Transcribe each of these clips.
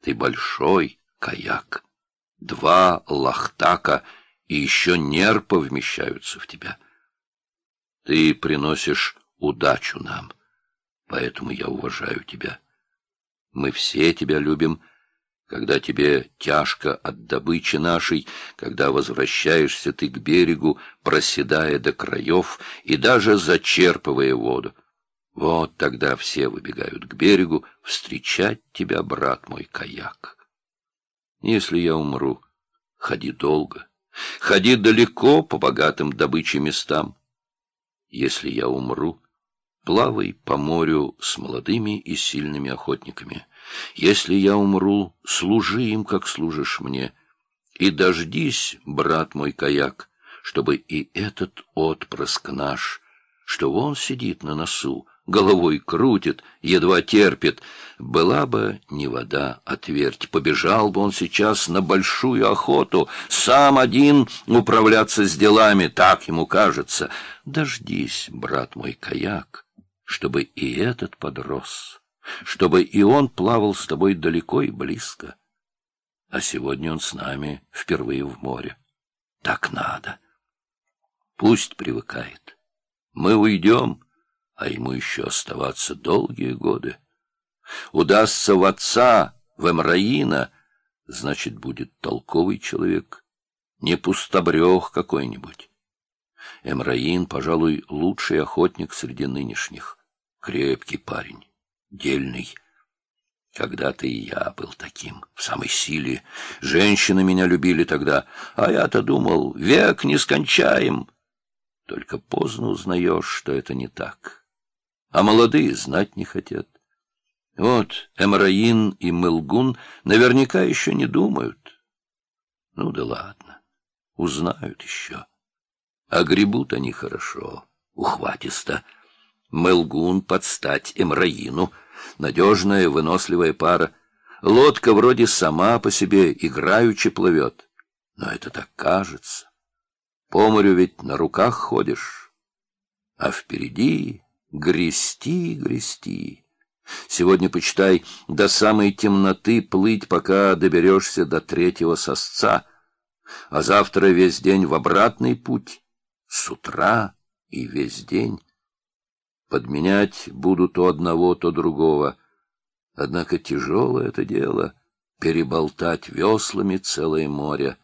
Ты большой каяк. Два лахтака и еще нерпа вмещаются в тебя. Ты приносишь удачу нам, поэтому я уважаю тебя. Мы все тебя любим, когда тебе тяжко от добычи нашей, когда возвращаешься ты к берегу, проседая до краев и даже зачерпывая воду. Вот тогда все выбегают к берегу встречать тебя, брат мой, каяк. Если я умру, ходи долго, ходи далеко по богатым добыче местам. Если я умру, плавай по морю с молодыми и сильными охотниками. Если я умру, служи им, как служишь мне. И дождись, брат мой каяк, чтобы и этот отпрыск наш, что он сидит на носу, головой крутит, едва терпит. Была бы не вода, а твердь, побежал бы он сейчас на большую охоту, сам один управляться с делами, так ему кажется. Дождись, брат мой каяк, чтобы и этот подрос, чтобы и он плавал с тобой далеко и близко. А сегодня он с нами впервые в море. Так надо. Пусть привыкает. Мы уйдем, а ему еще оставаться долгие годы. Удастся в отца, в Эмраина, значит, будет толковый человек, не пустобрех какой-нибудь. Эмраин, пожалуй, лучший охотник среди нынешних. Крепкий парень, дельный. Когда-то и я был таким, в самой силе. Женщины меня любили тогда, а я-то думал, век не скончаем. Только поздно узнаешь, что это не так а молодые знать не хотят. Вот Эмраин и Мылгун наверняка еще не думают. Ну да ладно, узнают еще. А гребут они хорошо, ухватисто. Мылгун подстать Эмраину, надежная, выносливая пара. Лодка вроде сама по себе играючи плывет, но это так кажется. По морю ведь на руках ходишь, а впереди Грести, грести. Сегодня, почитай, до самой темноты плыть, пока доберешься до третьего сосца, а завтра весь день в обратный путь, с утра и весь день. Подменять буду то одного, то другого. Однако тяжелое это дело — переболтать веслами целое море.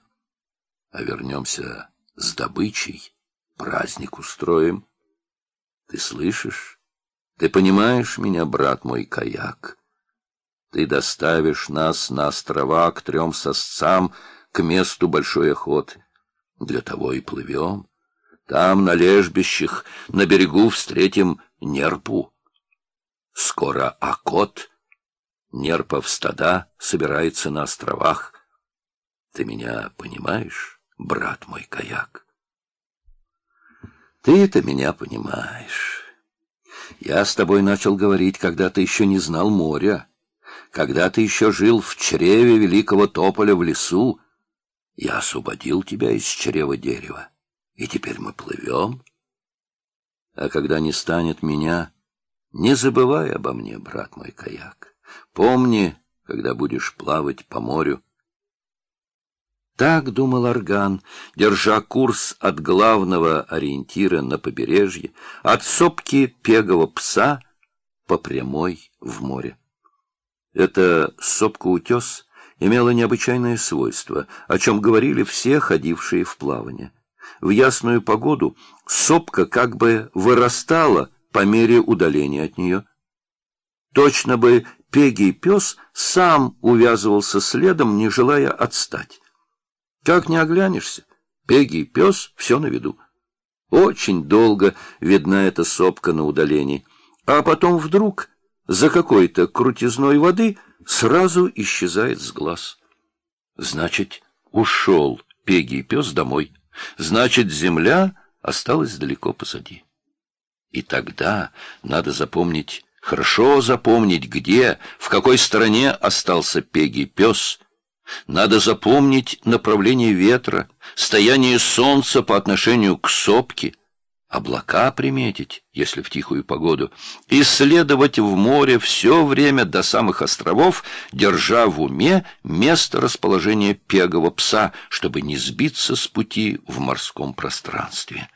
А вернемся с добычей, праздник устроим. Ты слышишь? Ты понимаешь меня, брат мой каяк? Ты доставишь нас на острова к трем сосцам, к месту большой охоты. Для того и плывем. Там, на лежбищах, на берегу встретим нерпу. Скоро окот. Нерпов стада собирается на островах. Ты меня понимаешь, брат мой каяк? Ты-то меня понимаешь. Я с тобой начал говорить, когда ты еще не знал моря, когда ты еще жил в чреве великого тополя в лесу. Я освободил тебя из чрева дерева, и теперь мы плывем. А когда не станет меня, не забывай обо мне, брат мой каяк. Помни, когда будешь плавать по морю, так думал Орган, держа курс от главного ориентира на побережье, от сопки пегого пса по прямой в море. Эта сопка-утес имела необычайное свойство, о чем говорили все ходившие в плавание. В ясную погоду сопка как бы вырастала по мере удаления от нее. Точно бы пегий пес сам увязывался следом, не желая отстать. Как не оглянешься, Пеги и пес все на виду. Очень долго видна эта сопка на удалении, а потом вдруг за какой-то крутизной воды сразу исчезает с глаз. Значит, ушел Пеги и пес домой. Значит, земля осталась далеко позади. И тогда надо запомнить, хорошо запомнить, где, в какой стороне остался Пеги и пес — надо запомнить направление ветра, стояние солнца по отношению к сопке, облака приметить, если в тихую погоду, исследовать в море все время до самых островов, держа в уме место расположения пегого пса, чтобы не сбиться с пути в морском пространстве.